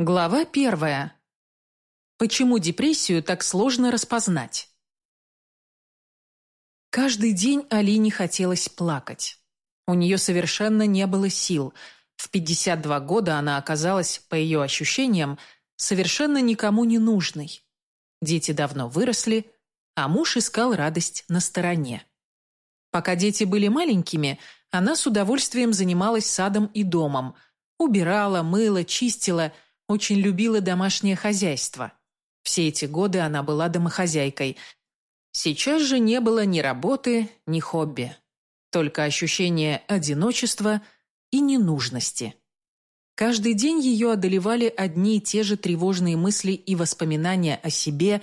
Глава первая. Почему депрессию так сложно распознать? Каждый день Алине хотелось плакать. У нее совершенно не было сил. В 52 года она оказалась, по ее ощущениям, совершенно никому не нужной. Дети давно выросли, а муж искал радость на стороне. Пока дети были маленькими, она с удовольствием занималась садом и домом, убирала, мыла, чистила, очень любила домашнее хозяйство. Все эти годы она была домохозяйкой. Сейчас же не было ни работы, ни хобби. Только ощущение одиночества и ненужности. Каждый день ее одолевали одни и те же тревожные мысли и воспоминания о себе,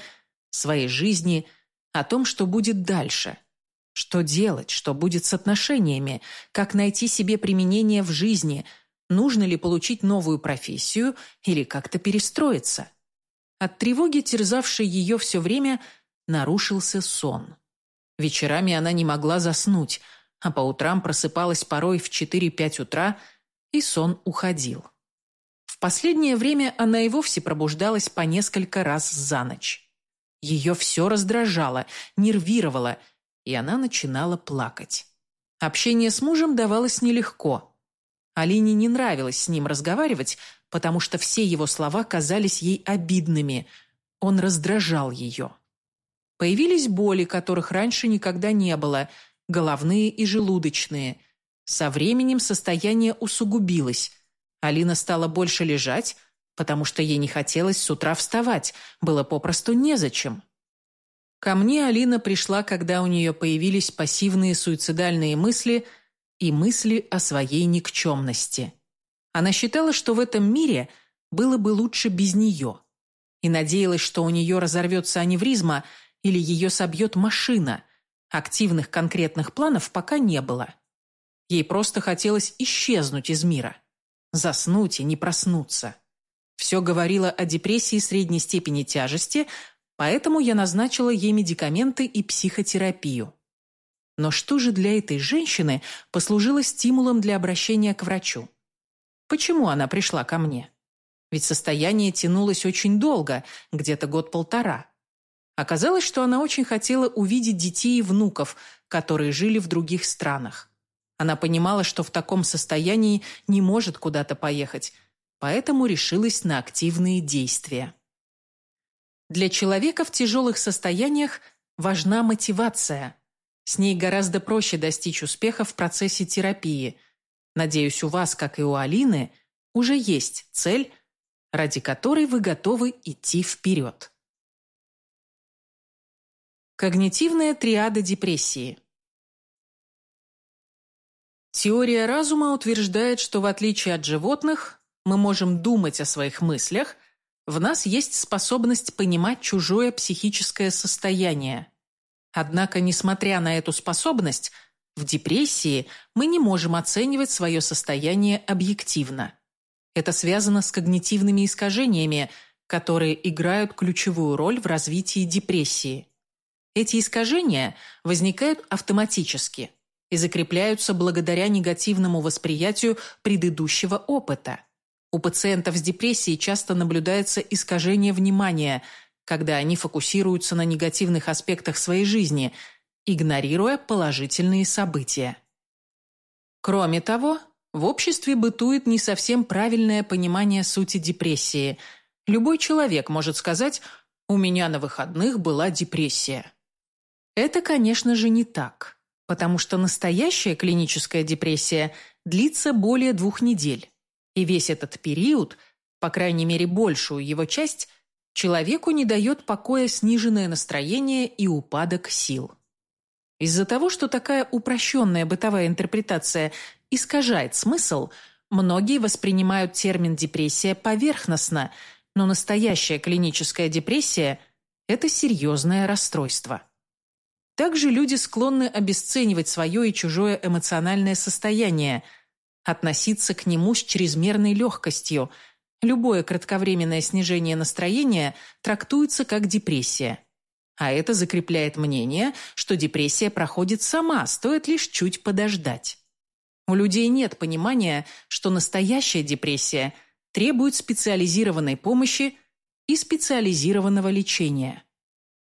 своей жизни, о том, что будет дальше – что делать, что будет с отношениями, как найти себе применение в жизни, нужно ли получить новую профессию или как-то перестроиться. От тревоги, терзавшей ее все время, нарушился сон. Вечерами она не могла заснуть, а по утрам просыпалась порой в 4-5 утра, и сон уходил. В последнее время она и вовсе пробуждалась по несколько раз за ночь. Ее все раздражало, нервировало – и она начинала плакать. Общение с мужем давалось нелегко. Алине не нравилось с ним разговаривать, потому что все его слова казались ей обидными. Он раздражал ее. Появились боли, которых раньше никогда не было, головные и желудочные. Со временем состояние усугубилось. Алина стала больше лежать, потому что ей не хотелось с утра вставать, было попросту незачем. Ко мне Алина пришла, когда у нее появились пассивные суицидальные мысли и мысли о своей никчемности. Она считала, что в этом мире было бы лучше без нее. И надеялась, что у нее разорвется аневризма или ее собьет машина. Активных конкретных планов пока не было. Ей просто хотелось исчезнуть из мира. Заснуть и не проснуться. Все говорило о депрессии средней степени тяжести, Поэтому я назначила ей медикаменты и психотерапию. Но что же для этой женщины послужило стимулом для обращения к врачу? Почему она пришла ко мне? Ведь состояние тянулось очень долго, где-то год-полтора. Оказалось, что она очень хотела увидеть детей и внуков, которые жили в других странах. Она понимала, что в таком состоянии не может куда-то поехать, поэтому решилась на активные действия. Для человека в тяжелых состояниях важна мотивация. С ней гораздо проще достичь успеха в процессе терапии. Надеюсь, у вас, как и у Алины, уже есть цель, ради которой вы готовы идти вперед. Когнитивная триада депрессии. Теория разума утверждает, что в отличие от животных, мы можем думать о своих мыслях, в нас есть способность понимать чужое психическое состояние. Однако, несмотря на эту способность, в депрессии мы не можем оценивать свое состояние объективно. Это связано с когнитивными искажениями, которые играют ключевую роль в развитии депрессии. Эти искажения возникают автоматически и закрепляются благодаря негативному восприятию предыдущего опыта. У пациентов с депрессией часто наблюдается искажение внимания, когда они фокусируются на негативных аспектах своей жизни, игнорируя положительные события. Кроме того, в обществе бытует не совсем правильное понимание сути депрессии. Любой человек может сказать «у меня на выходных была депрессия». Это, конечно же, не так, потому что настоящая клиническая депрессия длится более двух недель. И весь этот период, по крайней мере большую его часть, человеку не дает покоя сниженное настроение и упадок сил. Из-за того, что такая упрощенная бытовая интерпретация искажает смысл, многие воспринимают термин «депрессия» поверхностно, но настоящая клиническая депрессия – это серьезное расстройство. Также люди склонны обесценивать свое и чужое эмоциональное состояние – относиться к нему с чрезмерной легкостью. Любое кратковременное снижение настроения трактуется как депрессия. А это закрепляет мнение, что депрессия проходит сама, стоит лишь чуть подождать. У людей нет понимания, что настоящая депрессия требует специализированной помощи и специализированного лечения.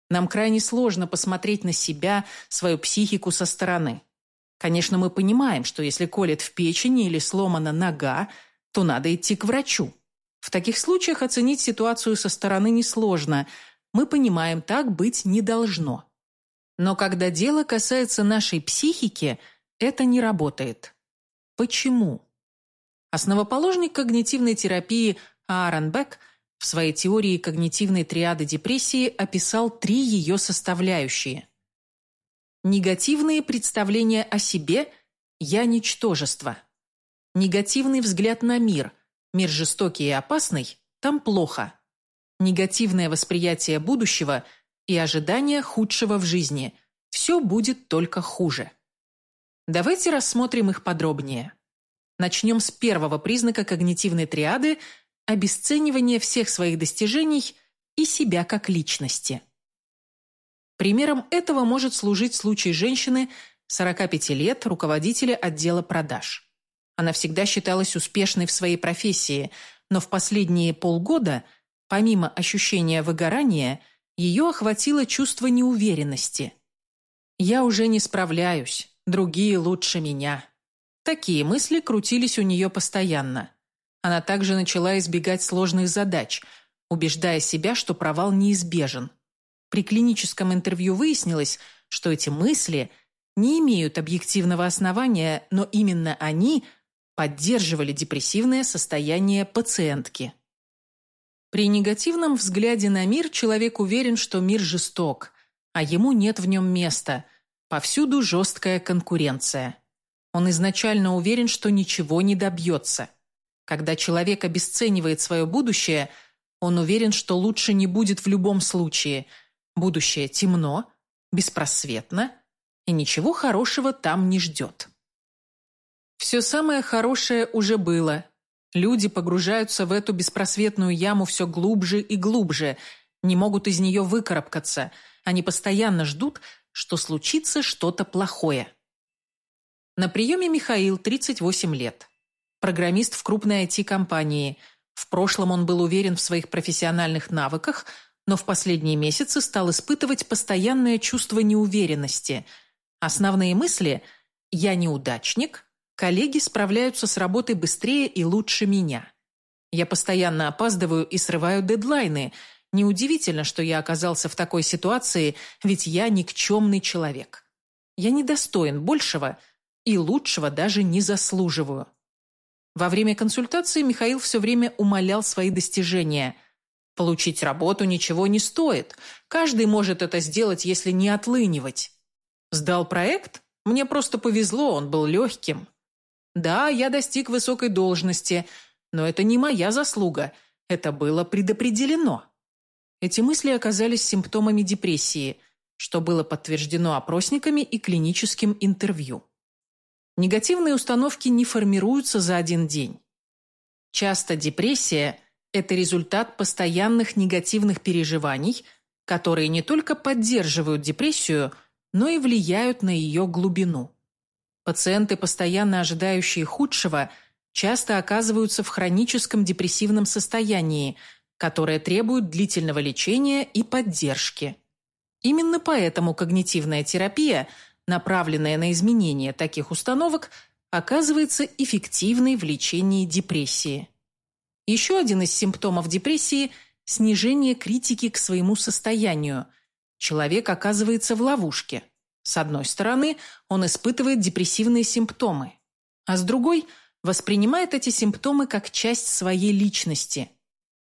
Нам крайне сложно посмотреть на себя, свою психику со стороны. Конечно, мы понимаем, что если колет в печени или сломана нога, то надо идти к врачу. В таких случаях оценить ситуацию со стороны несложно. Мы понимаем, так быть не должно. Но когда дело касается нашей психики, это не работает. Почему? Основоположник когнитивной терапии Аарон Бек в своей теории когнитивной триады депрессии описал три ее составляющие. Негативные представления о себе «я ничтожество». Негативный взгляд на мир – Мир жестокий и опасный, там плохо. Негативное восприятие будущего и ожидание худшего в жизни. Все будет только хуже. Давайте рассмотрим их подробнее. Начнем с первого признака когнитивной триады – обесценивание всех своих достижений и себя как личности. Примером этого может служить случай женщины 45 лет, руководителя отдела продаж. Она всегда считалась успешной в своей профессии, но в последние полгода, помимо ощущения выгорания, ее охватило чувство неуверенности. «Я уже не справляюсь, другие лучше меня». Такие мысли крутились у нее постоянно. Она также начала избегать сложных задач, убеждая себя, что провал неизбежен. При клиническом интервью выяснилось, что эти мысли не имеют объективного основания, но именно они – поддерживали депрессивное состояние пациентки. При негативном взгляде на мир человек уверен, что мир жесток, а ему нет в нем места. Повсюду жесткая конкуренция. Он изначально уверен, что ничего не добьется. Когда человек обесценивает свое будущее, он уверен, что лучше не будет в любом случае. Будущее темно, беспросветно, и ничего хорошего там не ждет. Все самое хорошее уже было. Люди погружаются в эту беспросветную яму все глубже и глубже, не могут из нее выкарабкаться. Они постоянно ждут, что случится что-то плохое. На приеме Михаил, 38 лет. Программист в крупной IT-компании. В прошлом он был уверен в своих профессиональных навыках, но в последние месяцы стал испытывать постоянное чувство неуверенности. Основные мысли «я неудачник», Коллеги справляются с работой быстрее и лучше меня. Я постоянно опаздываю и срываю дедлайны. Неудивительно, что я оказался в такой ситуации, ведь я никчемный человек. Я недостоин большего и лучшего даже не заслуживаю. Во время консультации Михаил все время умолял свои достижения. Получить работу ничего не стоит. Каждый может это сделать, если не отлынивать. Сдал проект? Мне просто повезло, он был легким. Да, я достиг высокой должности, но это не моя заслуга. Это было предопределено. Эти мысли оказались симптомами депрессии, что было подтверждено опросниками и клиническим интервью. Негативные установки не формируются за один день. Часто депрессия – это результат постоянных негативных переживаний, которые не только поддерживают депрессию, но и влияют на ее глубину. Пациенты, постоянно ожидающие худшего, часто оказываются в хроническом депрессивном состоянии, которое требует длительного лечения и поддержки. Именно поэтому когнитивная терапия, направленная на изменение таких установок, оказывается эффективной в лечении депрессии. Еще один из симптомов депрессии – снижение критики к своему состоянию. Человек оказывается в ловушке – с одной стороны, он испытывает депрессивные симптомы, а с другой – воспринимает эти симптомы как часть своей личности.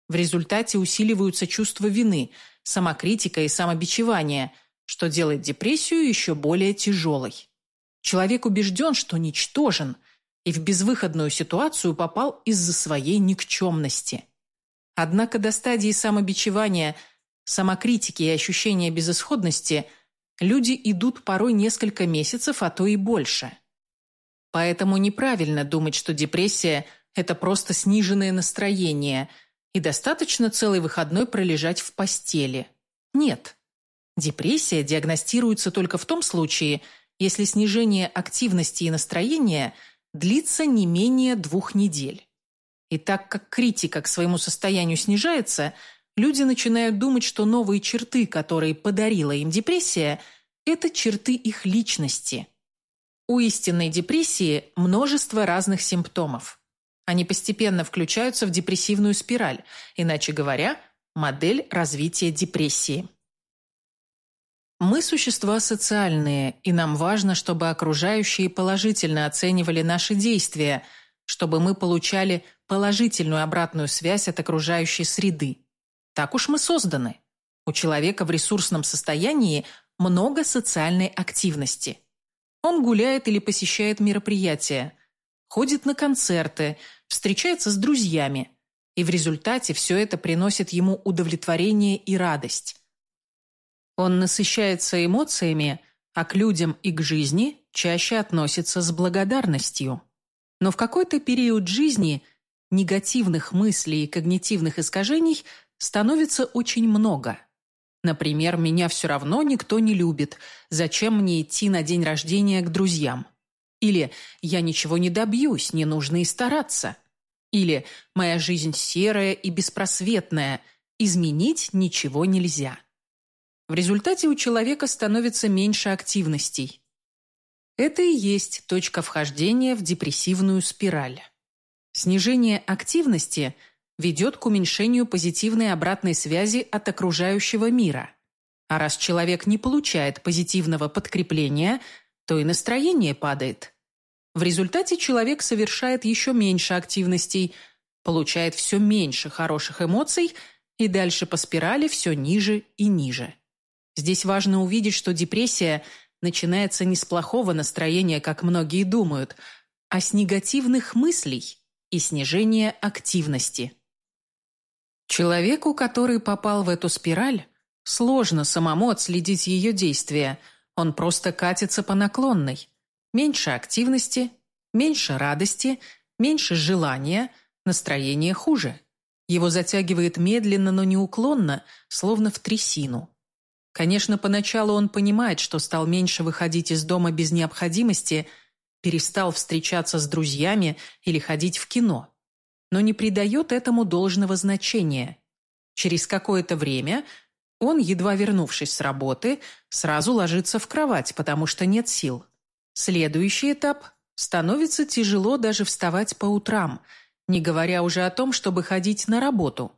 В результате усиливаются чувства вины, самокритика и самобичевание, что делает депрессию еще более тяжелой. Человек убежден, что ничтожен, и в безвыходную ситуацию попал из-за своей никчемности. Однако до стадии самобичевания, самокритики и ощущения безысходности – люди идут порой несколько месяцев, а то и больше. Поэтому неправильно думать, что депрессия – это просто сниженное настроение, и достаточно целый выходной пролежать в постели. Нет. Депрессия диагностируется только в том случае, если снижение активности и настроения длится не менее двух недель. И так как критика к своему состоянию снижается, люди начинают думать, что новые черты, которые подарила им депрессия, это черты их личности. У истинной депрессии множество разных симптомов. Они постепенно включаются в депрессивную спираль, иначе говоря, модель развития депрессии. Мы существа социальные, и нам важно, чтобы окружающие положительно оценивали наши действия, чтобы мы получали положительную обратную связь от окружающей среды. Так уж мы созданы. У человека в ресурсном состоянии много социальной активности. Он гуляет или посещает мероприятия, ходит на концерты, встречается с друзьями, и в результате все это приносит ему удовлетворение и радость. Он насыщается эмоциями, а к людям и к жизни чаще относится с благодарностью. Но в какой-то период жизни негативных мыслей и когнитивных искажений становится очень много. Например, «меня все равно никто не любит, зачем мне идти на день рождения к друзьям?» Или «я ничего не добьюсь, не нужно и стараться». Или «моя жизнь серая и беспросветная, изменить ничего нельзя». В результате у человека становится меньше активностей. Это и есть точка вхождения в депрессивную спираль. Снижение активности ведет к уменьшению позитивной обратной связи от окружающего мира. А раз человек не получает позитивного подкрепления, то и настроение падает. В результате человек совершает еще меньше активностей, получает все меньше хороших эмоций и дальше по спирали все ниже и ниже. Здесь важно увидеть, что депрессия начинается не с плохого настроения, как многие думают, а с негативных мыслей и снижения активности. Человеку, который попал в эту спираль, сложно самому отследить ее действия, он просто катится по наклонной. Меньше активности, меньше радости, меньше желания, настроение хуже. Его затягивает медленно, но неуклонно, словно в трясину. Конечно, поначалу он понимает, что стал меньше выходить из дома без необходимости, перестал встречаться с друзьями или ходить в кино, но не придает этому должного значения. Через какое-то время он, едва вернувшись с работы, сразу ложится в кровать, потому что нет сил. Следующий этап – становится тяжело даже вставать по утрам, не говоря уже о том, чтобы ходить на работу.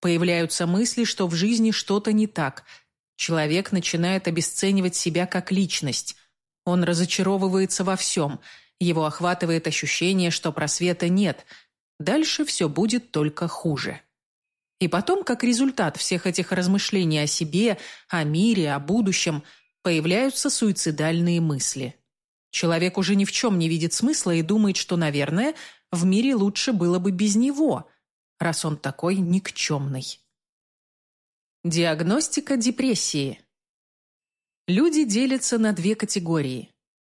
Появляются мысли, что в жизни что-то не так – Человек начинает обесценивать себя как личность. Он разочаровывается во всем. Его охватывает ощущение, что просвета нет. Дальше все будет только хуже. И потом, как результат всех этих размышлений о себе, о мире, о будущем, появляются суицидальные мысли. Человек уже ни в чем не видит смысла и думает, что, наверное, в мире лучше было бы без него, раз он такой никчемный. Диагностика депрессии. Люди делятся на две категории.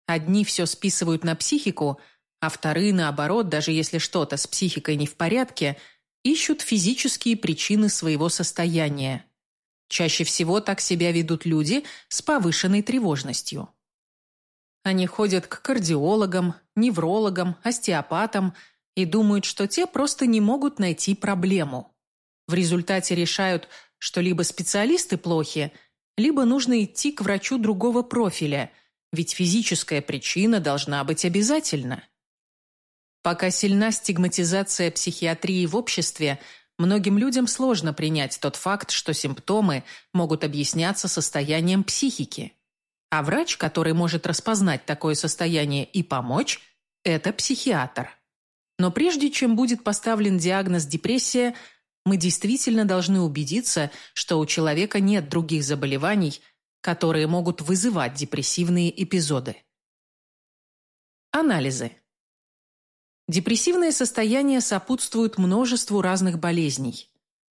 Одни все списывают на психику, а вторые, наоборот, даже если что-то с психикой не в порядке, ищут физические причины своего состояния. Чаще всего так себя ведут люди с повышенной тревожностью. Они ходят к кардиологам, неврологам, остеопатам и думают, что те просто не могут найти проблему. В результате решают, что либо специалисты плохи, либо нужно идти к врачу другого профиля, ведь физическая причина должна быть обязательна. Пока сильна стигматизация психиатрии в обществе, многим людям сложно принять тот факт, что симптомы могут объясняться состоянием психики. А врач, который может распознать такое состояние и помочь, это психиатр. Но прежде чем будет поставлен диагноз депрессия, мы действительно должны убедиться, что у человека нет других заболеваний, которые могут вызывать депрессивные эпизоды. Анализы. Депрессивное состояние сопутствует множеству разных болезней.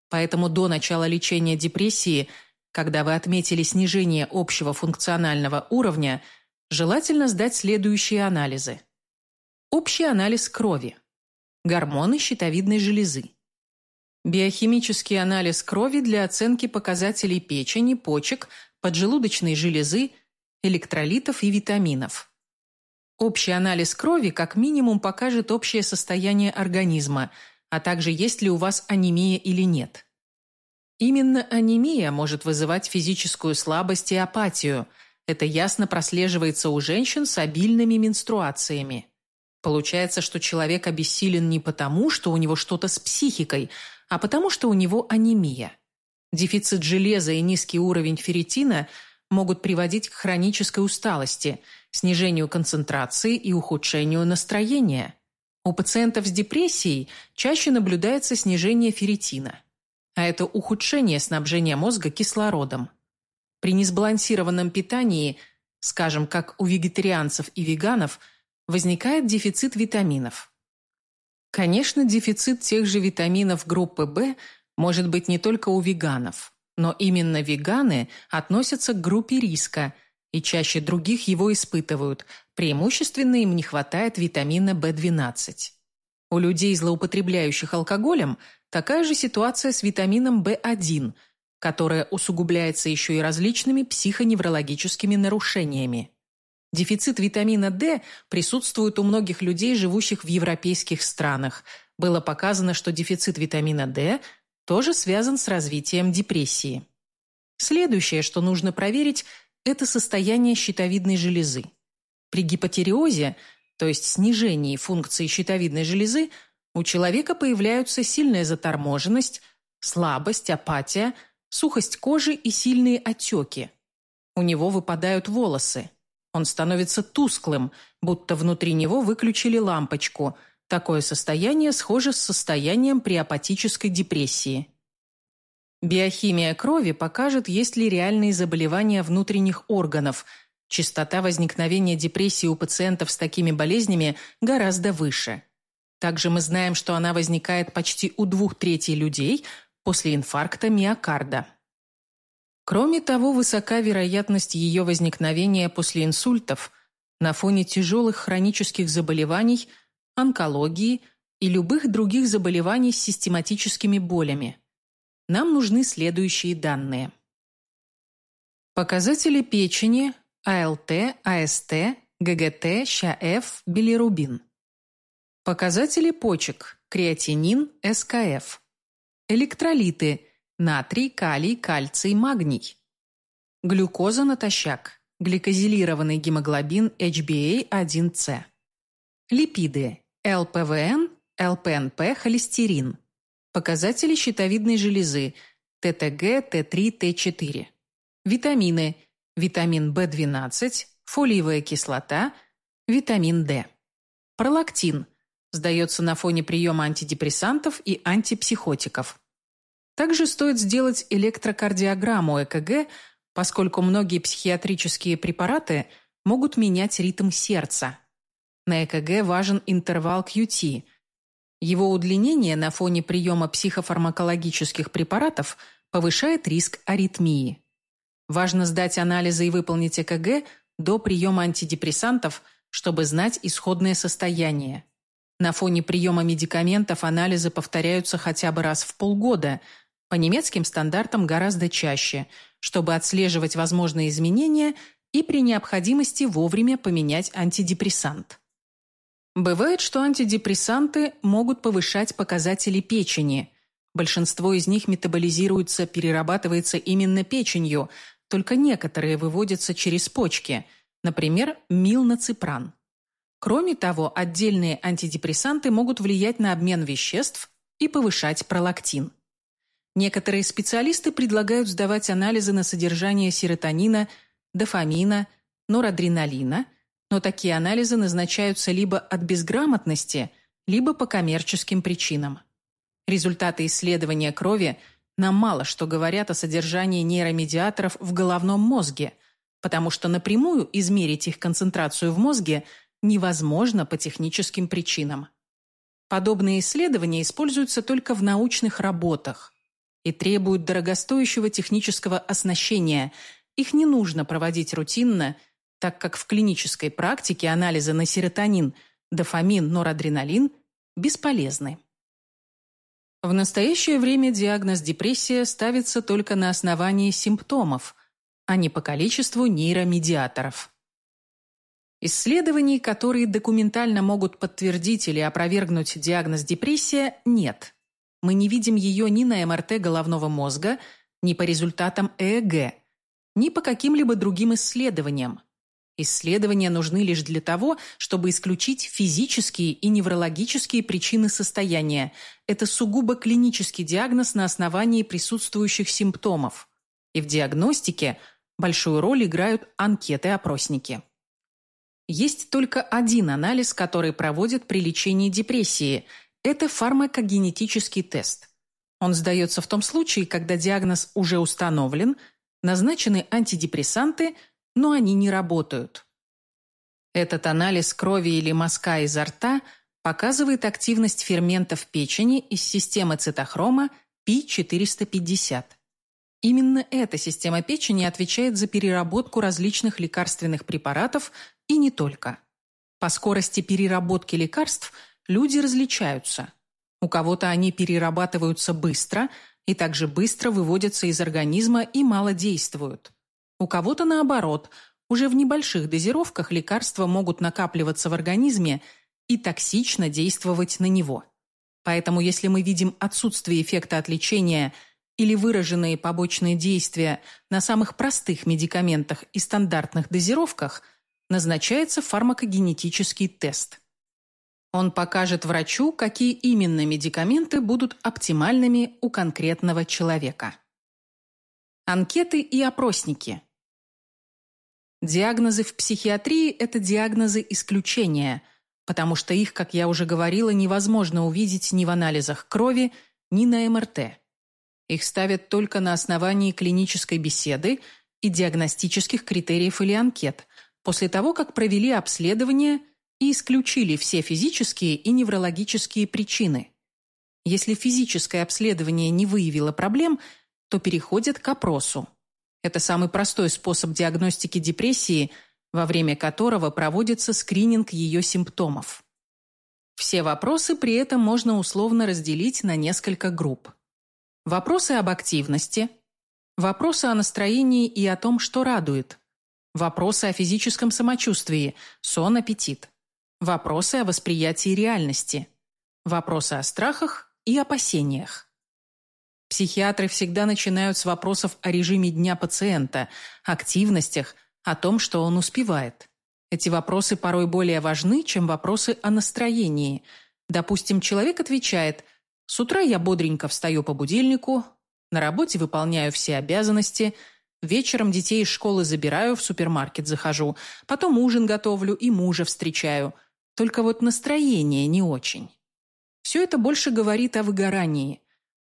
Поэтому до начала лечения депрессии, когда вы отметили снижение общего функционального уровня, желательно сдать следующие анализы. Общий анализ крови. Гормоны щитовидной железы Биохимический анализ крови для оценки показателей печени, почек, поджелудочной железы, электролитов и витаминов. Общий анализ крови как минимум покажет общее состояние организма, а также есть ли у вас анемия или нет. Именно анемия может вызывать физическую слабость и апатию. Это ясно прослеживается у женщин с обильными менструациями. Получается, что человек обессилен не потому, что у него что-то с психикой, а потому что у него анемия. Дефицит железа и низкий уровень ферритина могут приводить к хронической усталости, снижению концентрации и ухудшению настроения. У пациентов с депрессией чаще наблюдается снижение ферритина, а это ухудшение снабжения мозга кислородом. При несбалансированном питании, скажем, как у вегетарианцев и веганов, возникает дефицит витаминов. Конечно, дефицит тех же витаминов группы В может быть не только у веганов, но именно веганы относятся к группе риска и чаще других его испытывают, преимущественно им не хватает витамина В12. У людей, злоупотребляющих алкоголем, такая же ситуация с витамином В1, которая усугубляется еще и различными психоневрологическими нарушениями. Дефицит витамина D присутствует у многих людей, живущих в европейских странах. Было показано, что дефицит витамина D тоже связан с развитием депрессии. Следующее, что нужно проверить, это состояние щитовидной железы. При гипотереозе, то есть снижении функции щитовидной железы, у человека появляются сильная заторможенность, слабость, апатия, сухость кожи и сильные отеки. У него выпадают волосы. Он становится тусклым, будто внутри него выключили лампочку. Такое состояние схоже с состоянием при апатической депрессии. Биохимия крови покажет, есть ли реальные заболевания внутренних органов. Частота возникновения депрессии у пациентов с такими болезнями гораздо выше. Также мы знаем, что она возникает почти у двух третей людей после инфаркта миокарда. Кроме того, высока вероятность ее возникновения после инсультов на фоне тяжелых хронических заболеваний, онкологии и любых других заболеваний с систематическими болями. Нам нужны следующие данные. Показатели печени, АЛТ, АСТ, ГГТ, ЩАФ, билирубин. Показатели почек, креатинин, СКФ. Электролиты, натрий, калий, кальций, магний. Глюкоза натощак, гликозилированный гемоглобин HbA1c. Липиды, ЛПВН, ЛПНП, холестерин. Показатели щитовидной железы, ТТГ, Т3, Т4. Витамины, витамин В12, фолиевая кислота, витамин D. Пролактин, сдается на фоне приема антидепрессантов и антипсихотиков. Также стоит сделать электрокардиограмму ЭКГ, поскольку многие психиатрические препараты могут менять ритм сердца. На ЭКГ важен интервал QT. Его удлинение на фоне приема психофармакологических препаратов повышает риск аритмии. Важно сдать анализы и выполнить ЭКГ до приема антидепрессантов, чтобы знать исходное состояние. На фоне приема медикаментов анализы повторяются хотя бы раз в полгода – по немецким стандартам гораздо чаще, чтобы отслеживать возможные изменения и при необходимости вовремя поменять антидепрессант. Бывает, что антидепрессанты могут повышать показатели печени. Большинство из них метаболизируется, перерабатывается именно печенью, только некоторые выводятся через почки, например, милнаципран. Кроме того, отдельные антидепрессанты могут влиять на обмен веществ и повышать пролактин. Некоторые специалисты предлагают сдавать анализы на содержание серотонина, дофамина, норадреналина, но такие анализы назначаются либо от безграмотности, либо по коммерческим причинам. Результаты исследования крови нам мало что говорят о содержании нейромедиаторов в головном мозге, потому что напрямую измерить их концентрацию в мозге невозможно по техническим причинам. Подобные исследования используются только в научных работах и требуют дорогостоящего технического оснащения. Их не нужно проводить рутинно, так как в клинической практике анализы на серотонин, дофамин, норадреналин бесполезны. В настоящее время диагноз депрессия ставится только на основании симптомов, а не по количеству нейромедиаторов. Исследований, которые документально могут подтвердить или опровергнуть диагноз депрессия, нет. Мы не видим ее ни на МРТ головного мозга, ни по результатам ЭЭГ, ни по каким-либо другим исследованиям. Исследования нужны лишь для того, чтобы исключить физические и неврологические причины состояния. Это сугубо клинический диагноз на основании присутствующих симптомов. И в диагностике большую роль играют анкеты-опросники. Есть только один анализ, который проводят при лечении депрессии. Это фармакогенетический тест. Он сдается в том случае, когда диагноз уже установлен, назначены антидепрессанты, но они не работают. Этот анализ крови или мазка изо рта показывает активность ферментов печени из системы цитохрома P450. Именно эта система печени отвечает за переработку различных лекарственных препаратов и не только. По скорости переработки лекарств люди различаются. У кого-то они перерабатываются быстро и также быстро выводятся из организма и мало действуют. У кого-то наоборот, уже в небольших дозировках лекарства могут накапливаться в организме и токсично действовать на него. Поэтому если мы видим отсутствие эффекта от лечения или выраженные побочные действия на самых простых медикаментах и стандартных дозировках – назначается фармакогенетический тест. Он покажет врачу, какие именно медикаменты будут оптимальными у конкретного человека. Анкеты и опросники. Диагнозы в психиатрии – это диагнозы исключения, потому что их, как я уже говорила, невозможно увидеть ни в анализах крови, ни на МРТ. Их ставят только на основании клинической беседы и диагностических критериев или анкет, после того, как провели обследование и исключили все физические и неврологические причины. Если физическое обследование не выявило проблем, то переходят к опросу. Это самый простой способ диагностики депрессии, во время которого проводится скрининг ее симптомов. Все вопросы при этом можно условно разделить на несколько групп. Вопросы об активности, вопросы о настроении и о том, что радует, Вопросы о физическом самочувствии, сон, аппетит. Вопросы о восприятии реальности. Вопросы о страхах и опасениях. Психиатры всегда начинают с вопросов о режиме дня пациента, активностях, о том, что он успевает. Эти вопросы порой более важны, чем вопросы о настроении. Допустим, человек отвечает «С утра я бодренько встаю по будильнику, на работе выполняю все обязанности», Вечером детей из школы забираю, в супермаркет захожу, потом ужин готовлю и мужа встречаю. Только вот настроение не очень. Все это больше говорит о выгорании.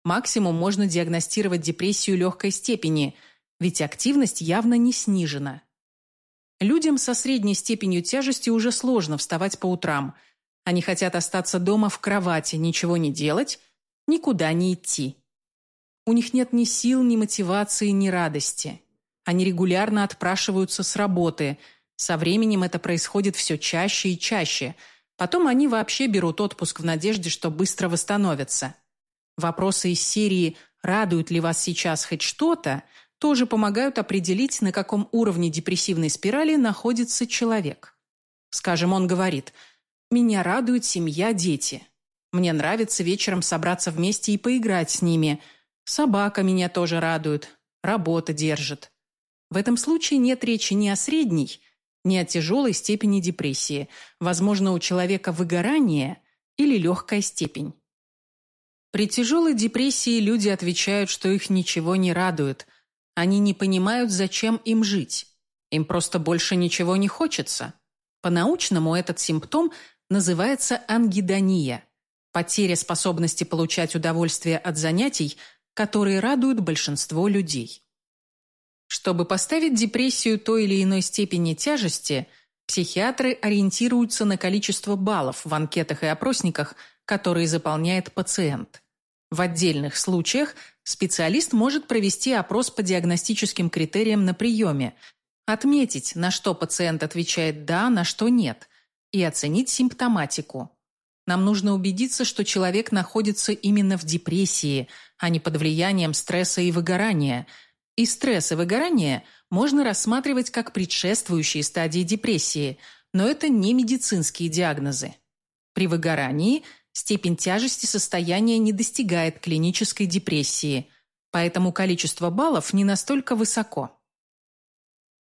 Максимум можно диагностировать депрессию легкой степени, ведь активность явно не снижена. Людям со средней степенью тяжести уже сложно вставать по утрам. Они хотят остаться дома в кровати, ничего не делать, никуда не идти. У них нет ни сил, ни мотивации, ни радости. Они регулярно отпрашиваются с работы. Со временем это происходит все чаще и чаще. Потом они вообще берут отпуск в надежде, что быстро восстановятся. Вопросы из серии «Радует ли вас сейчас хоть что-то?» тоже помогают определить, на каком уровне депрессивной спирали находится человек. Скажем, он говорит «Меня радует семья, дети. Мне нравится вечером собраться вместе и поиграть с ними. Собака меня тоже радует, работа держит. В этом случае нет речи ни о средней, ни о тяжелой степени депрессии. Возможно, у человека выгорание или легкая степень. При тяжелой депрессии люди отвечают, что их ничего не радует. Они не понимают, зачем им жить. Им просто больше ничего не хочется. По-научному этот симптом называется ангидония – потеря способности получать удовольствие от занятий – которые радуют большинство людей. Чтобы поставить депрессию той или иной степени тяжести, психиатры ориентируются на количество баллов в анкетах и опросниках, которые заполняет пациент. В отдельных случаях специалист может провести опрос по диагностическим критериям на приеме, отметить, на что пациент отвечает «да», на что «нет», и оценить симптоматику. Нам нужно убедиться, что человек находится именно в депрессии, а не под влиянием стресса и выгорания. И стресс и выгорание можно рассматривать как предшествующие стадии депрессии, но это не медицинские диагнозы. При выгорании степень тяжести состояния не достигает клинической депрессии, поэтому количество баллов не настолько высоко.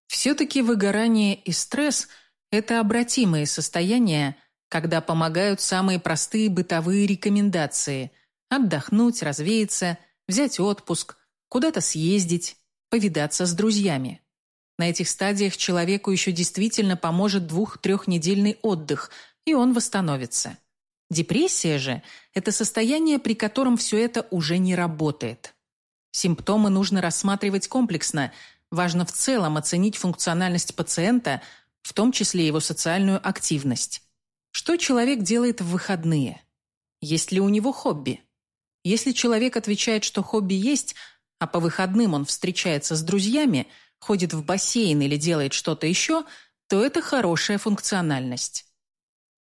Все-таки выгорание и стресс – это обратимые состояния, когда помогают самые простые бытовые рекомендации – отдохнуть, развеяться, взять отпуск, куда-то съездить, повидаться с друзьями. На этих стадиях человеку еще действительно поможет двух-трехнедельный отдых, и он восстановится. Депрессия же – это состояние, при котором все это уже не работает. Симптомы нужно рассматривать комплексно – Важно в целом оценить функциональность пациента, в том числе его социальную активность. Что человек делает в выходные? Есть ли у него хобби? Если человек отвечает, что хобби есть, а по выходным он встречается с друзьями, ходит в бассейн или делает что-то еще, то это хорошая функциональность.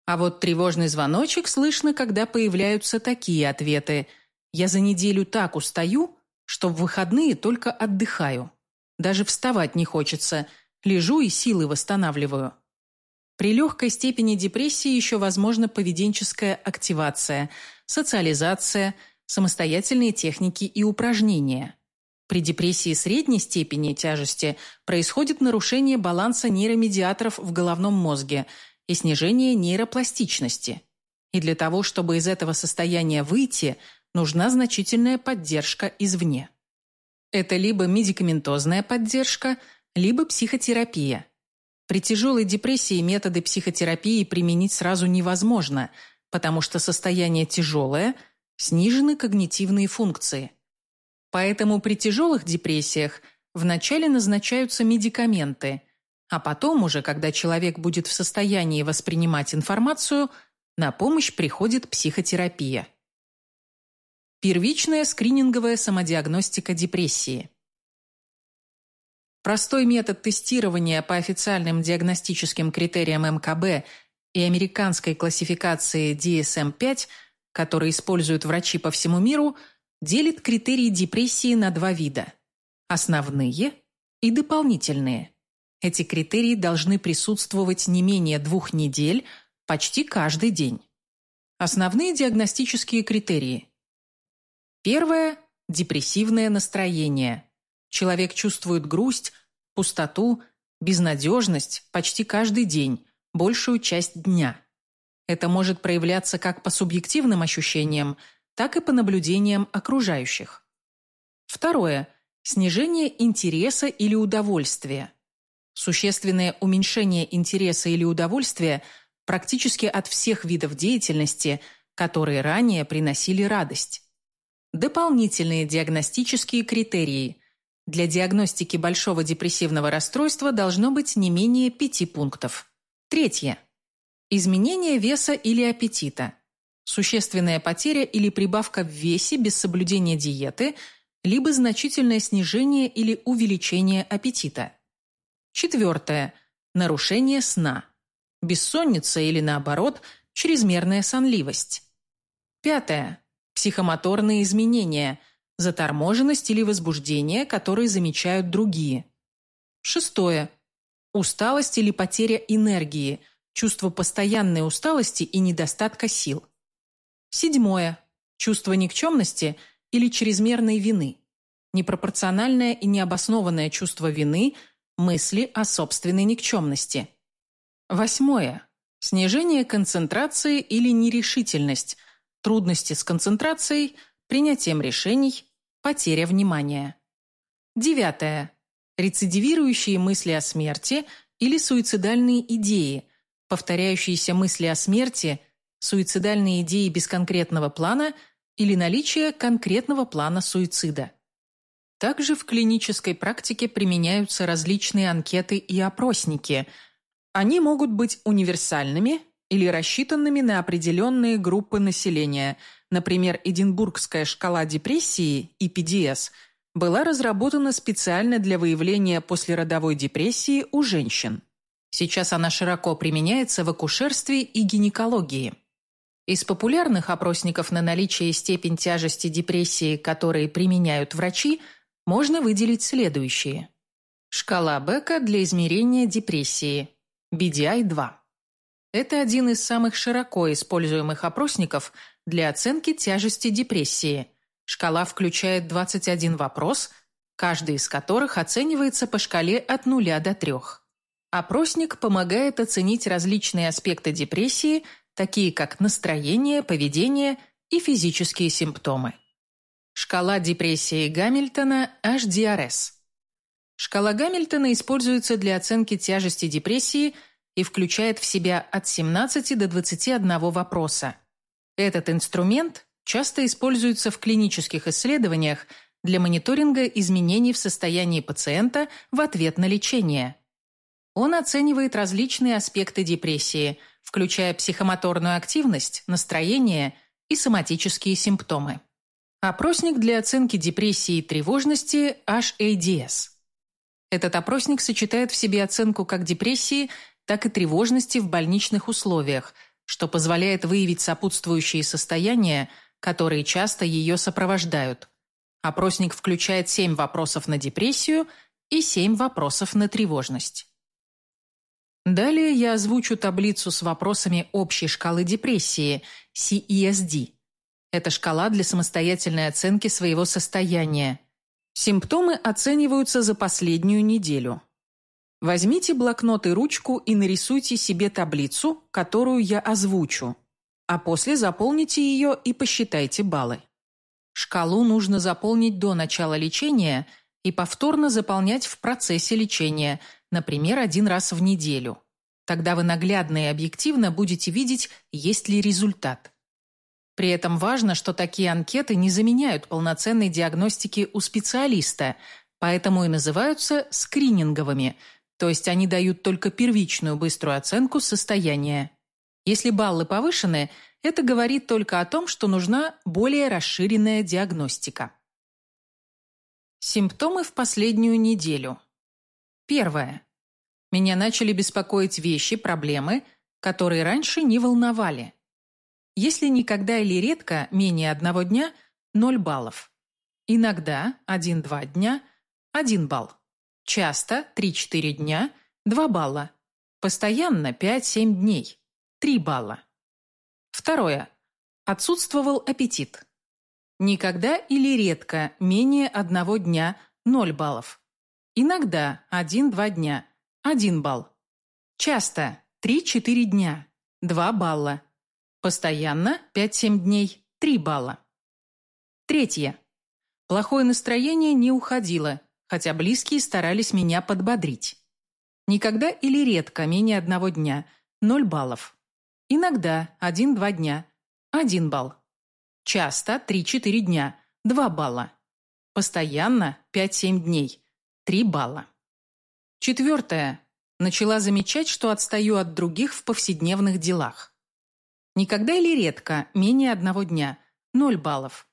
А вот тревожный звоночек слышно, когда появляются такие ответы «Я за неделю так устаю, что в выходные только отдыхаю». Даже вставать не хочется. Лежу и силы восстанавливаю. При легкой степени депрессии еще возможна поведенческая активация, социализация, самостоятельные техники и упражнения. При депрессии средней степени тяжести происходит нарушение баланса нейромедиаторов в головном мозге и снижение нейропластичности. И для того, чтобы из этого состояния выйти, нужна значительная поддержка извне. Это либо медикаментозная поддержка, либо психотерапия. При тяжелой депрессии методы психотерапии применить сразу невозможно, потому что состояние тяжелое, снижены когнитивные функции. Поэтому при тяжелых депрессиях вначале назначаются медикаменты, а потом уже, когда человек будет в состоянии воспринимать информацию, на помощь приходит психотерапия. Первичная скрининговая самодиагностика депрессии. Простой метод тестирования по официальным диагностическим критериям МКБ и американской классификации DSM-5, который используют врачи по всему миру, делит критерии депрессии на два вида – основные и дополнительные. Эти критерии должны присутствовать не менее двух недель почти каждый день. Основные диагностические критерии Первое – депрессивное настроение. Человек чувствует грусть, пустоту, безнадежность почти каждый день, большую часть дня. Это может проявляться как по субъективным ощущениям, так и по наблюдениям окружающих. Второе – снижение интереса или удовольствия. Существенное уменьшение интереса или удовольствия практически от всех видов деятельности, которые ранее приносили радость. Дополнительные диагностические критерии. Для диагностики большого депрессивного расстройства должно быть не менее пяти пунктов. Третье. Изменение веса или аппетита. Существенная потеря или прибавка в весе без соблюдения диеты, либо значительное снижение или увеличение аппетита. Четвертое. Нарушение сна. Бессонница или, наоборот, чрезмерная сонливость. Пятое психомоторные изменения, заторможенность или возбуждение, которые замечают другие. Шестое. Усталость или потеря энергии, чувство постоянной усталости и недостатка сил. Седьмое. Чувство никчемности или чрезмерной вины. Непропорциональное и необоснованное чувство вины, мысли о собственной никчемности. Восьмое. Снижение концентрации или нерешительность – трудности с концентрацией, принятием решений, потеря внимания. Девятое. Рецидивирующие мысли о смерти или суицидальные идеи, повторяющиеся мысли о смерти, суицидальные идеи без конкретного плана или наличие конкретного плана суицида. Также в клинической практике применяются различные анкеты и опросники. Они могут быть универсальными или рассчитанными на определенные группы населения. Например, Эдинбургская шкала депрессии, EPDS, была разработана специально для выявления послеродовой депрессии у женщин. Сейчас она широко применяется в акушерстве и гинекологии. Из популярных опросников на наличие и степень тяжести депрессии, которые применяют врачи, можно выделить следующие. Шкала Бека для измерения депрессии. BDI-2. Это один из самых широко используемых опросников для оценки тяжести депрессии. Шкала включает 21 вопрос, каждый из которых оценивается по шкале от 0 до 3. Опросник помогает оценить различные аспекты депрессии, такие как настроение, поведение и физические симптомы. Шкала депрессии Гамильтона HDRS. Шкала Гамильтона используется для оценки тяжести депрессии и включает в себя от 17 до 21 вопроса. Этот инструмент часто используется в клинических исследованиях для мониторинга изменений в состоянии пациента в ответ на лечение. Он оценивает различные аспекты депрессии, включая психомоторную активность, настроение и соматические симптомы. Опросник для оценки депрессии и тревожности HADS. Этот опросник сочетает в себе оценку как депрессии, так и тревожности в больничных условиях, что позволяет выявить сопутствующие состояния, которые часто ее сопровождают. Опросник включает 7 вопросов на депрессию и 7 вопросов на тревожность. Далее я озвучу таблицу с вопросами общей шкалы депрессии, CESD, это шкала для самостоятельной оценки своего состояния. Симптомы оцениваются за последнюю неделю. Возьмите блокнот и ручку и нарисуйте себе таблицу, которую я озвучу, а после заполните ее и посчитайте баллы. Шкалу нужно заполнить до начала лечения и повторно заполнять в процессе лечения, например, один раз в неделю. Тогда вы наглядно и объективно будете видеть, есть ли результат. При этом важно, что такие анкеты не заменяют полноценной диагностики у специалиста, поэтому и называются скрининговыми, то есть они дают только первичную быструю оценку состояния. Если баллы повышены, это говорит только о том, что нужна более расширенная диагностика. Симптомы в последнюю неделю. Первое. Меня начали беспокоить вещи, проблемы, которые раньше не волновали. Если никогда или редко менее одного дня – 0 баллов. Иногда 1-2 дня – 1 балл. Часто 3-4 дня – 2 балла. Постоянно 5-7 дней – 3 балла. Второе. Отсутствовал аппетит. Никогда или редко менее одного дня – 0 баллов. Иногда 1-2 дня – 1 балл. Часто 3-4 дня – 2 балла. Постоянно 5-7 дней – 3 балла. Третье. Плохое настроение не уходило, хотя близкие старались меня подбодрить. Никогда или редко менее одного дня – 0 баллов. Иногда 1-2 дня – 1 балл. Часто 3-4 дня – 2 балла. Постоянно 5-7 дней – 3 балла. Четвертое. Начала замечать, что отстаю от других в повседневных делах. Никогда или редко менее одного дня – 0 баллов.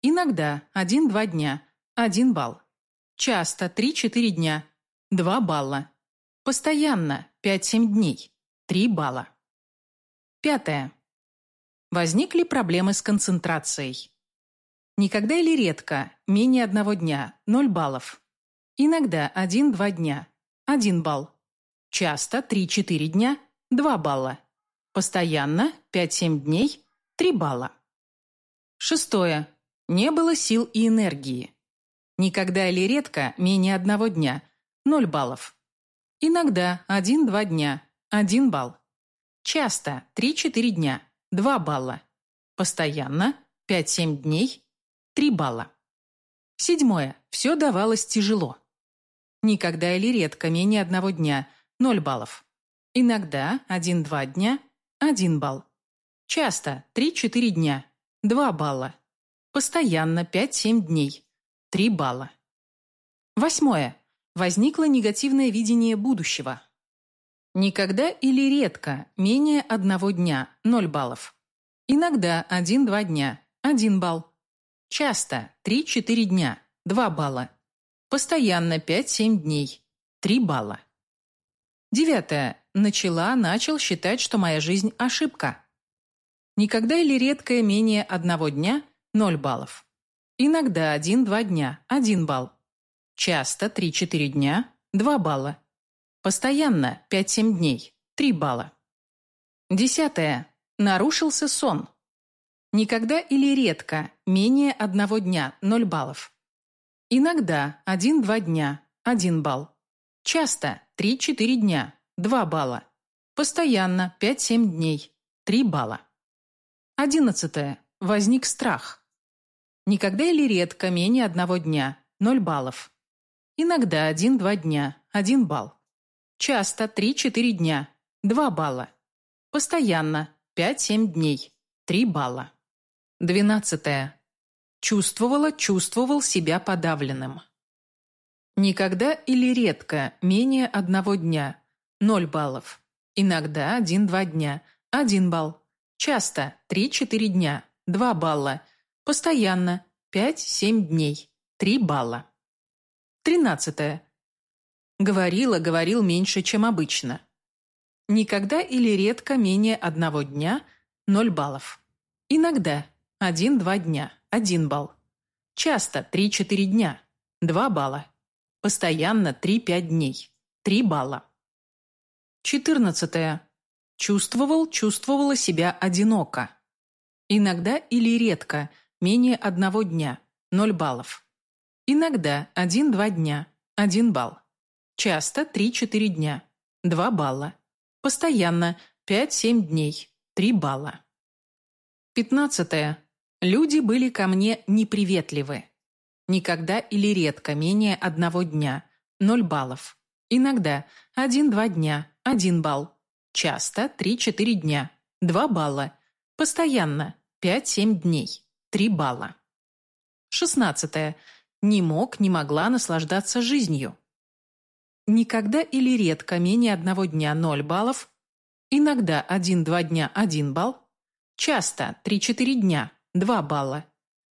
Иногда 1-2 дня – 1 балл. Часто 3-4 дня – 2 балла. Постоянно 5-7 дней – 3 балла. Пятое. Возникли проблемы с концентрацией. Никогда или редко менее одного дня – 0 баллов. Иногда 1-2 дня – 1 балл. Часто 3-4 дня – 2 балла. Постоянно 5-7 дней 3 балла. Шестое. Не было сил и энергии. Никогда или редко менее одного дня 0 баллов. Иногда 1-2 дня 1 балл. Часто 3-4 дня 2 балла. Постоянно 5-7 дней 3 балла. Седьмое. Все давалось тяжело. Никогда или редко менее одного дня 0 баллов. Иногда 1-2 дня 1 балл. Часто 3-4 дня 2 балла. Постоянно 5-7 дней 3 балла. Восьмое. Возникло негативное видение будущего. Никогда или редко менее одного дня 0 баллов. Иногда 1-2 дня 1 балл. Часто 3-4 дня 2 балла. Постоянно 5-7 дней 3 балла. Девятое. Начала, начал считать, что моя жизнь – ошибка. Никогда или редкое менее одного дня – 0 баллов. Иногда один-два дня – 1 балл. Часто 3-4 дня – 2 балла. Постоянно 5-7 дней – 3 балла. Десятое. Нарушился сон. Никогда или редко, менее одного дня, 0 баллов. Иногда, 1-2 дня, 1 балл. Часто, 3-4 дня, 2 балла. Постоянно, 5-7 дней, 3 балла. Одиннадцатое. Возник страх. Никогда или редко, менее одного дня, 0 баллов. Иногда 1-2 дня, 1 балл. Часто 3-4 дня, 2 балла. Постоянно 5-7 дней, 3 балла. Двенадцатое. Чувствовала, чувствовал себя подавленным. Никогда или редко, менее одного дня, 0 баллов. Иногда 1-2 дня, 1 балл. Часто 3-4 дня, 2 балла. Постоянно 5-7 дней, 3 балла. Тринадцатое. Говорила, говорил меньше, чем обычно. Никогда или редко менее одного дня – 0 баллов. Иногда – 1-2 дня – 1 балл. Часто – 3-4 дня – 2 балла. Постоянно – 3-5 дней – 3 балла. Четырнадцатое. Чувствовал, чувствовала себя одиноко. Иногда или редко – менее одного дня – 0 баллов. Иногда 1-2 дня, 1 балл. Часто 3-4 дня, 2 балла. Постоянно 5-7 дней, 3 балла. 15. Люди были ко мне неприветливы. Никогда или редко менее одного дня, 0 баллов. Иногда 1-2 дня, 1 балл. Часто 3-4 дня, 2 балла. Постоянно 5-7 дней, 3 балла. 16 не мог, не могла наслаждаться жизнью. Никогда или редко менее одного дня 0 баллов, иногда 1-2 дня 1 балл, часто 3-4 дня 2 балла,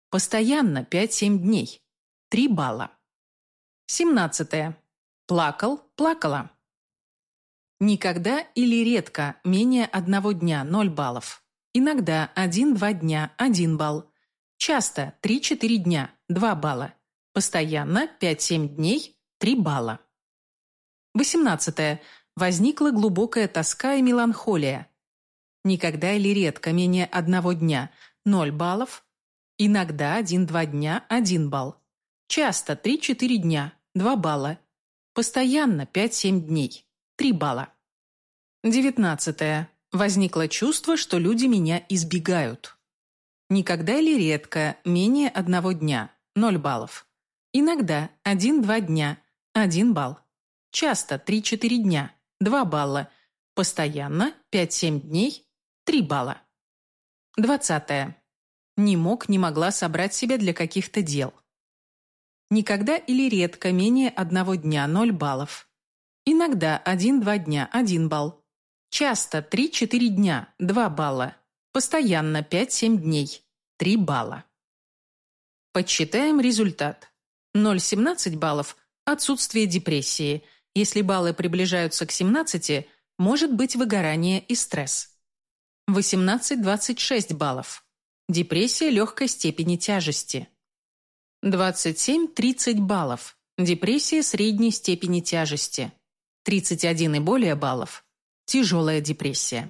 постоянно 5-7 дней 3 балла. 17. Плакал, плакала. Никогда или редко менее одного дня 0 баллов, иногда 1-2 дня 1 балл, часто 3-4 дня 2 балла, Постоянно 5-7 дней 3 балла. 18. Возникла глубокая тоска и меланхолия. Никогда или редко менее одного дня 0 баллов. Иногда 1-2 дня 1 балл. Часто 3-4 дня 2 балла. Постоянно 5-7 дней 3 балла. 19. Возникло чувство, что люди меня избегают. Никогда или редко менее одного дня 0 баллов. Иногда 1-2 дня – 1 балл. Часто 3-4 дня – 2 балла. Постоянно 5-7 дней – 3 балла. 20. Не мог, не могла собрать себя для каких-то дел. Никогда или редко менее одного дня – 0 баллов. Иногда 1-2 дня – 1 балл. Часто 3-4 дня – 2 балла. Постоянно 5-7 дней – 3 балла. Подсчитаем результат. 0,17 баллов – отсутствие депрессии. Если баллы приближаются к 17, может быть выгорание и стресс. 18-26 баллов. Депрессия легкой степени тяжести. 27-30 баллов. Депрессия средней степени тяжести. 31 и более баллов. Тяжелая депрессия.